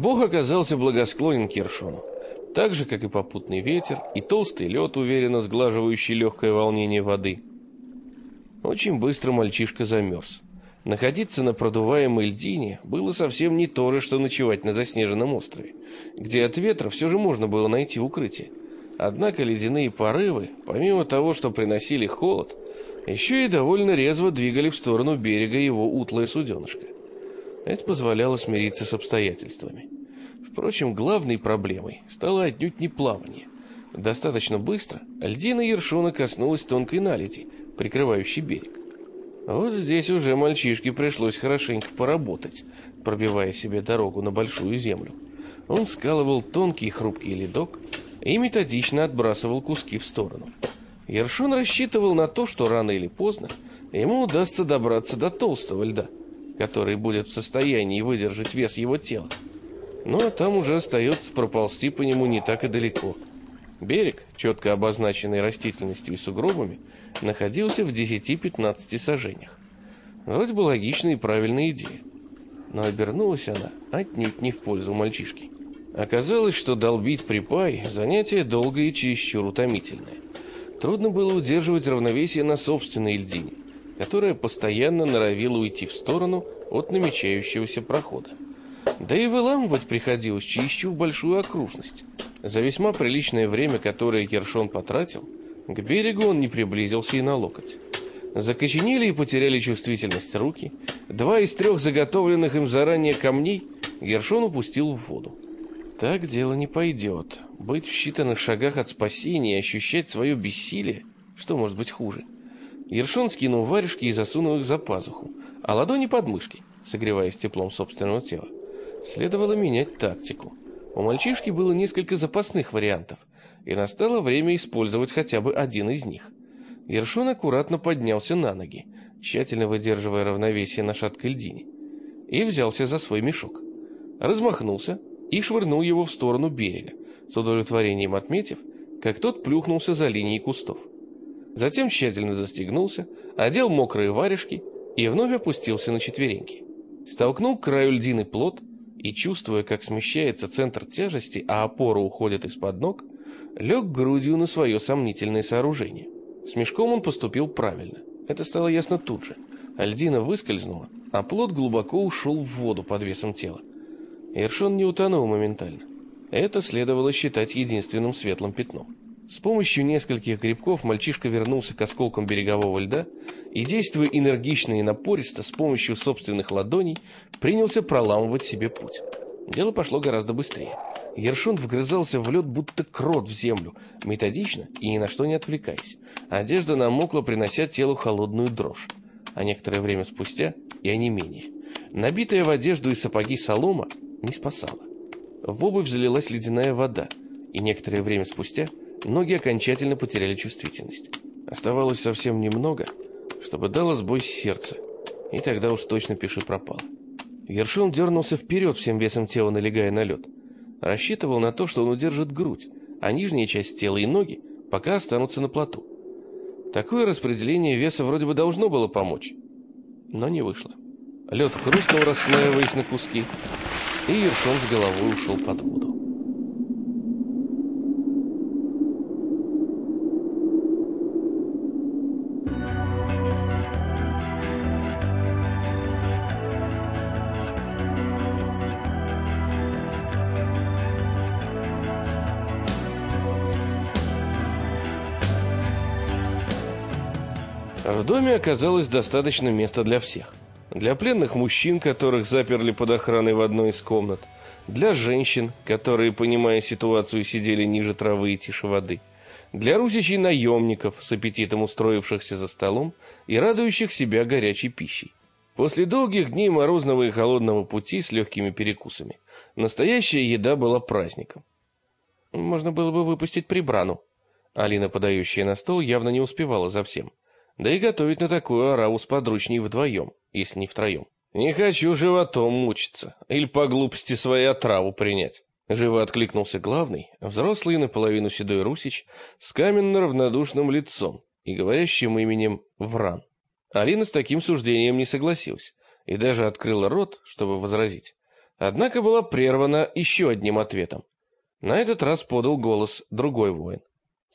Бог оказался благосклонен к Ершону. Так же, как и попутный ветер, и толстый лед, уверенно сглаживающий легкое волнение воды. Очень быстро мальчишка замерз. Находиться на продуваемой льдине было совсем не то же, что ночевать на заснеженном острове, где от ветра все же можно было найти укрытие. Однако ледяные порывы, помимо того, что приносили холод, еще и довольно резво двигали в сторону берега его утлое суденышко. Это позволяло смириться с обстоятельствами. Впрочем, главной проблемой стало отнюдь не плавание. Достаточно быстро льдина Ершона коснулась тонкой наледи, прикрывающей берег. Вот здесь уже мальчишке пришлось хорошенько поработать, пробивая себе дорогу на большую землю. Он скалывал тонкий хрупкий ледок и методично отбрасывал куски в сторону. Ершон рассчитывал на то, что рано или поздно ему удастся добраться до толстого льда, который будет в состоянии выдержать вес его тела. Ну а там уже остается проползти по нему не так и далеко. Берег, четко обозначенный растительностью и сугробами, находился в 10-15 сажениях. Вроде бы логичная и правильная идея. Но обернулась она отнюдь не в пользу мальчишки. Оказалось, что долбить припай – занятие долгое и чересчур утомительное. Трудно было удерживать равновесие на собственной льдине, которая постоянно норовила уйти в сторону от намечающегося прохода. Да и выламывать приходилось чересчур большую окружность. За весьма приличное время, которое Кершон потратил, к берегу он не приблизился и на локоть. Закоченели и потеряли чувствительность руки. Два из трех заготовленных им заранее камней Гершон упустил в воду. Так дело не пойдет. Быть в считанных шагах от спасения и ощущать свое бессилие, что может быть хуже? Ершон скинул варежки и засунул их за пазуху, а ладони под мышки, согреваясь теплом собственного тела. Следовало менять тактику. У мальчишки было несколько запасных вариантов, и настало время использовать хотя бы один из них. Ершон аккуратно поднялся на ноги, тщательно выдерживая равновесие на шаткой льдине, и взялся за свой мешок. Размахнулся и швырнул его в сторону берега, с удовлетворением отметив, как тот плюхнулся за линией кустов. Затем тщательно застегнулся, одел мокрые варежки и вновь опустился на четвереньки. Столкнул к краю льдины плот и, чувствуя, как смещается центр тяжести, а опора уходит из-под ног, лег грудью на свое сомнительное сооружение. С мешком он поступил правильно. Это стало ясно тут же. Альдина выскользнула, а плод глубоко ушел в воду под весом тела. Эршон не утонул моментально. Это следовало считать единственным светлым пятном. С помощью нескольких грибков мальчишка вернулся к осколкам берегового льда и, действуя энергично и напористо, с помощью собственных ладоней, принялся проламывать себе путь. Дело пошло гораздо быстрее. Ершон вгрызался в лед, будто крот в землю, методично и ни на что не отвлекаясь. Одежда намокла, принося телу холодную дрожь. А некоторое время спустя и онемение. Набитая в одежду и сапоги солома не спасала. В обувь залилась ледяная вода, и некоторое время спустя ноги окончательно потеряли чувствительность. Оставалось совсем немного, чтобы дало сбой сердце, и тогда уж точно пиши пропало. Ершон дернулся вперед всем весом тела, налегая на лед. Рассчитывал на то, что он удержит грудь, а нижняя часть тела и ноги пока останутся на плоту. Такое распределение веса вроде бы должно было помочь, но не вышло. Лед хрустнул, расслаиваясь на куски, и Ершон с головой ушел под воду. Доме оказалось достаточно места для всех. Для пленных мужчин, которых заперли под охраной в одной из комнат, для женщин, которые, понимая ситуацию, сидели ниже травы и тише воды, для русичей наемников, с аппетитом устроившихся за столом и радующих себя горячей пищей. После долгих дней морозного и холодного пути с легкими перекусами, настоящая еда была праздником. Можно было бы выпустить прибрану. Алина, подающая на стол, явно не успевала за всем. Да и готовить на такую ораву с подручней вдвоем, если не втроем. Не хочу животом мучиться, или по глупости свою отраву принять. Живо откликнулся главный, взрослый наполовину седой русич, с каменно-равнодушным лицом и говорящим именем Вран. Алина с таким суждением не согласилась и даже открыла рот, чтобы возразить. Однако была прервана еще одним ответом. На этот раз подал голос другой воин.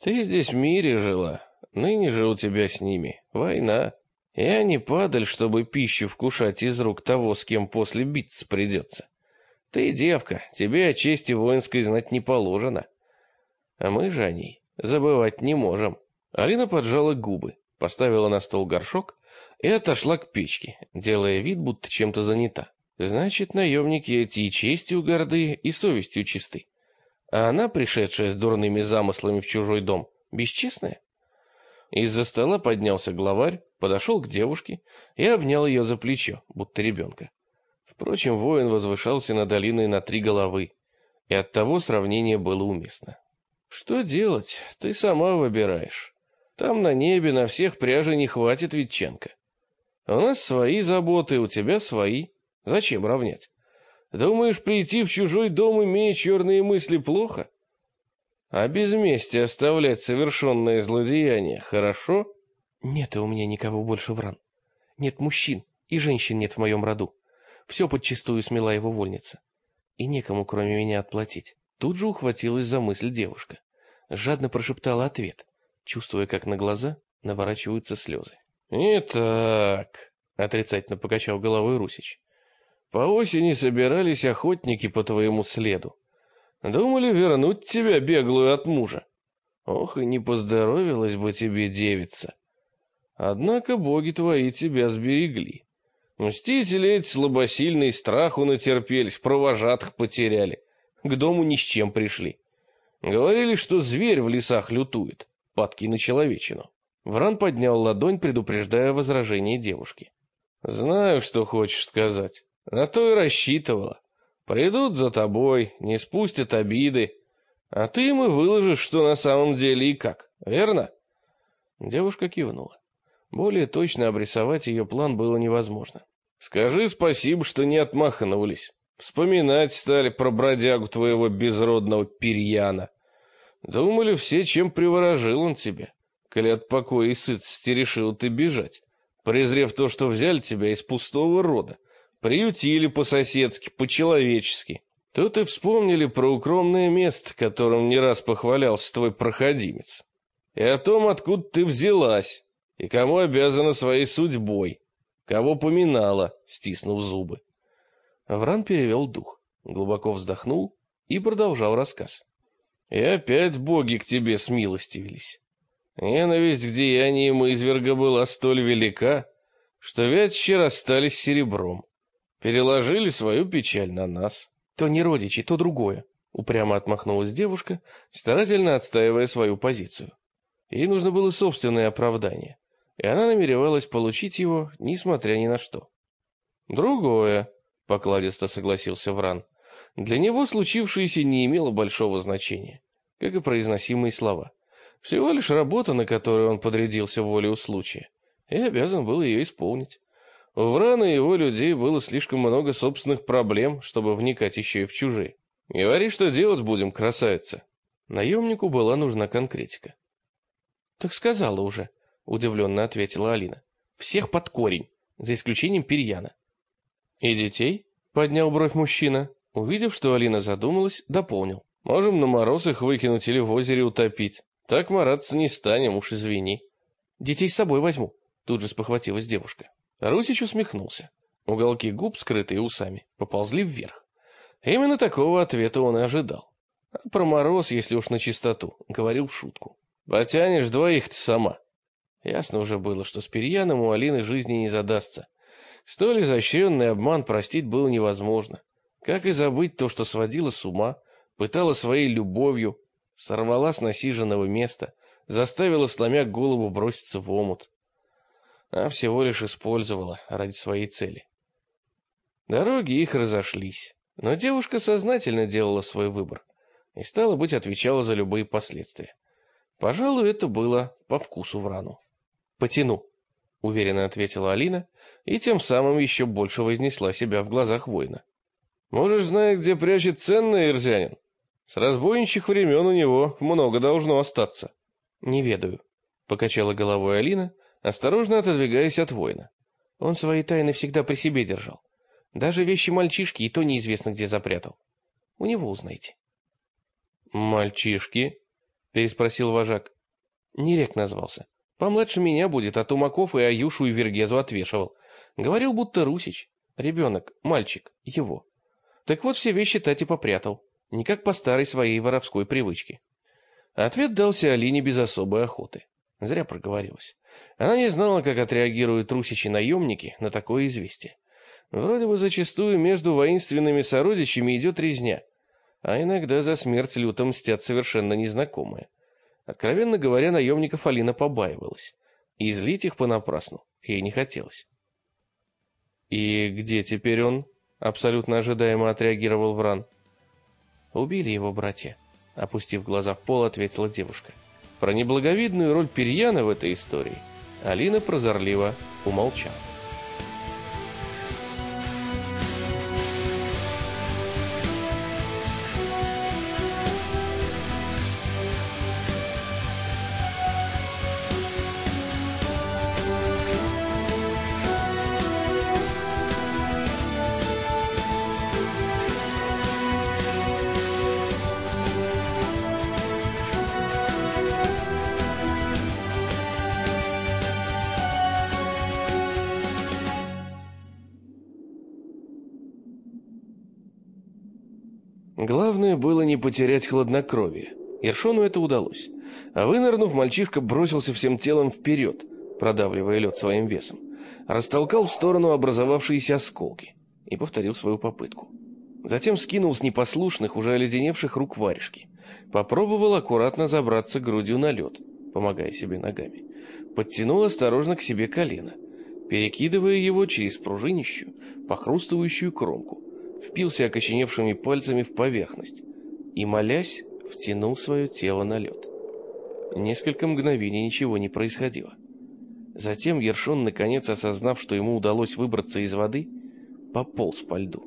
«Ты здесь в мире жила, ныне же у тебя с ними война. Я не падаль, чтобы пищу вкушать из рук того, с кем после биться придется. Ты девка, тебе о чести воинской знать не положено. А мы же о ней забывать не можем». Алина поджала губы, поставила на стол горшок и отошла к печке, делая вид, будто чем-то занята. Значит, наемники эти и честью горды, и совестью чисты. А она, пришедшая с дурными замыслами в чужой дом, бесчестная? Из-за стола поднялся главарь, подошел к девушке и обнял ее за плечо, будто ребенка. Впрочем, воин возвышался над долиной на три головы, и оттого сравнение было уместно. «Что делать? Ты сама выбираешь. Там на небе на всех пряжи не хватит, Витченко. У нас свои заботы, у тебя свои. Зачем равнять? Думаешь, прийти в чужой дом, имея черные мысли, плохо? А без мести оставлять совершенное злодеяние хорошо? Нет у меня никого больше вран. Нет мужчин, и женщин нет в моем роду. Все подчистую смела его вольница. И некому, кроме меня, отплатить. Тут же ухватилась за мысль девушка. Жадно прошептала ответ, чувствуя, как на глаза наворачиваются слезы. «Итак», — отрицательно покачал головой Русич, по осени собирались охотники по твоему следу. Думали вернуть тебя, беглую от мужа. Ох, и не поздоровилась бы тебе девица. Однако боги твои тебя сберегли. Мстители эти слабосильные страху натерпелись, провожатых потеряли. К дому ни с чем пришли. Говорили, что зверь в лесах лютует, падки на человечину. Вран поднял ладонь, предупреждая возражение девушки. «Знаю, что хочешь сказать. На то и рассчитывала. Придут за тобой, не спустят обиды. А ты им и выложишь, что на самом деле и как, верно?» Девушка кивнула. Более точно обрисовать ее план было невозможно. «Скажи спасибо, что не отмахнулись. Вспоминать стали про бродягу твоего безродного перьяна. Думали все, чем приворожил он тебя. Коли от покоя и сытости решил ты бежать, презрев то, что взяли тебя из пустого рода, приютили по-соседски, по-человечески. Тут и вспомнили про укромное место, которым не раз похвалялся твой проходимец. И о том, откуда ты взялась, и кому обязана своей судьбой, кого поминала, стиснув зубы. Вран перевел дух, глубоко вздохнул и продолжал рассказ. И опять боги к тебе смилостивились. Ненависть к деяниям изверга была столь велика, что вятчи расстались серебром. Переложили свою печаль на нас. То не родичи, то другое. Упрямо отмахнулась девушка, старательно отстаивая свою позицию. Ей нужно было собственное оправдание, и она намеревалась получить его, несмотря ни на что. «Другое», — покладисто согласился Вран. Для него случившееся не имело большого значения, как и произносимые слова. Всего лишь работа, на которую он подрядился волею случая, и обязан был ее исполнить. У Врана и его людей было слишком много собственных проблем, чтобы вникать еще и в чужие. Говори, что делать будем, красавица. Наемнику была нужна конкретика. Так сказала уже, удивленно ответила Алина. Всех под корень, за исключением Перьяна. И детей? Поднял бровь мужчина. Увидев, что Алина задумалась, дополнил. Можем на мороз их выкинуть или в озере утопить. Так мараться не станем, уж извини. Детей с собой возьму, тут же спохватилась девушка. Русич усмехнулся. Уголки губ, скрытые усами, поползли вверх. Именно такого ответа он и ожидал. А про мороз, если уж на чистоту, говорил в шутку. Потянешь двоих-то сама. Ясно уже было, что с Перьяном у Алины жизни не задастся. Столь изощренный обман простить было невозможно. Как и забыть то, что сводила с ума, пытала своей любовью, сорвала с насиженного места, заставила, сломя голову, броситься в омут а всего лишь использовала ради своей цели. Дороги их разошлись, но девушка сознательно делала свой выбор и, стало быть, отвечала за любые последствия. Пожалуй, это было по вкусу Врану. «Потяну», — уверенно ответила Алина, и тем самым еще больше вознесла себя в глазах воина. «Можешь знать, где прячет ценный ирзянин? С разбойничьих времен у него много должно остаться». «Не ведаю», — покачала головой Алина, — осторожно отодвигаясь от воина. Он свои тайны всегда при себе держал. Даже вещи мальчишки и то неизвестно, где запрятал. У него узнайте. «Мальчишки?» — переспросил вожак. Нерек назвался. Помладше меня будет, а Тумаков и Аюшу и Вергезу отвешивал. Говорил, будто Русич. Ребенок, мальчик, его. Так вот, все вещи Тати попрятал. Не как по старой своей воровской привычке. Ответ дался Алине без особой охоты. Зря проговорилась. Она не знала, как отреагируют русичи-наемники на такое известие. Вроде бы зачастую между воинственными сородичами идет резня, а иногда за смерть люто мстят совершенно незнакомые. Откровенно говоря, наемников Алина побаивалась, и злить их понапрасну ей не хотелось. «И где теперь он?» — абсолютно ожидаемо отреагировал Вран. «Убили его братья», — опустив глаза в пол, ответила девушка. Про неблаговидную роль Перьяна в этой истории Алина прозорливо умолчала. Главное было не потерять хладнокровие. Ершону это удалось. А вынырнув, мальчишка бросился всем телом вперед, продавливая лед своим весом. Растолкал в сторону образовавшиеся осколки и повторил свою попытку. Затем скинул с непослушных, уже оледеневших рук варежки. Попробовал аккуратно забраться грудью на лед, помогая себе ногами. Подтянул осторожно к себе колено, перекидывая его через пружинищую, похрустывающую кромку впился окоченевшими пальцами в поверхность и, молясь, втянул свое тело на лед. Несколько мгновений ничего не происходило. Затем Ершон, наконец осознав, что ему удалось выбраться из воды, пополз по льду.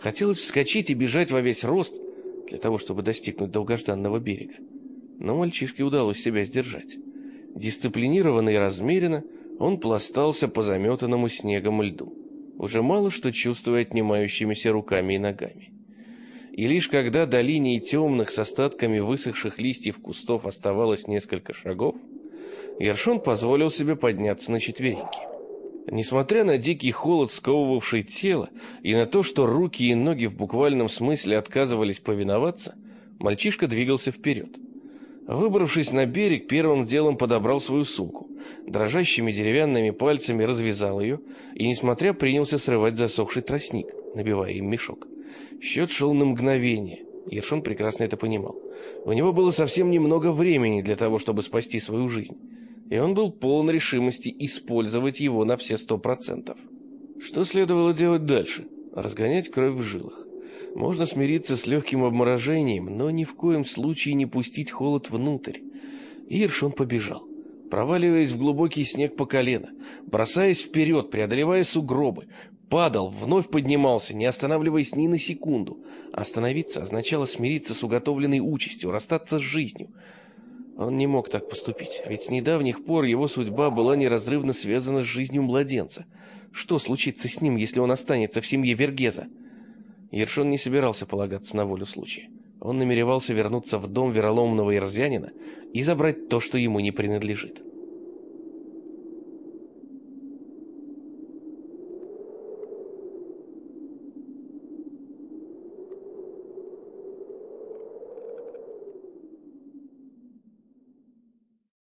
Хотелось вскочить и бежать во весь рост для того, чтобы достигнуть долгожданного берега. Но мальчишке удалось себя сдержать. Дисциплинированно и размеренно он пластался по заметанному снегом льду уже мало что чувствуя отнимающимися руками и ногами. И лишь когда до линии темных с остатками высохших листьев кустов оставалось несколько шагов, Ершон позволил себе подняться на четвереньки. Несмотря на дикий холод, сковывавший тело, и на то, что руки и ноги в буквальном смысле отказывались повиноваться, мальчишка двигался вперед. Выбравшись на берег, первым делом подобрал свою сумку. Дрожащими деревянными пальцами развязал ее и, несмотря, принялся срывать засохший тростник, набивая им мешок. Счет шел на мгновение. Ершон прекрасно это понимал. У него было совсем немного времени для того, чтобы спасти свою жизнь. И он был полон решимости использовать его на все сто процентов. Что следовало делать дальше? Разгонять кровь в жилах. Можно смириться с легким обморожением, но ни в коем случае не пустить холод внутрь. И Иршон побежал, проваливаясь в глубокий снег по колено, бросаясь вперед, преодолевая сугробы, падал, вновь поднимался, не останавливаясь ни на секунду. Остановиться означало смириться с уготовленной участью, расстаться с жизнью. Он не мог так поступить, ведь с недавних пор его судьба была неразрывно связана с жизнью младенца. Что случится с ним, если он останется в семье Вергеза? Ершон не собирался полагаться на волю случая. Он намеревался вернуться в дом вероломного ирзянина и забрать то, что ему не принадлежит.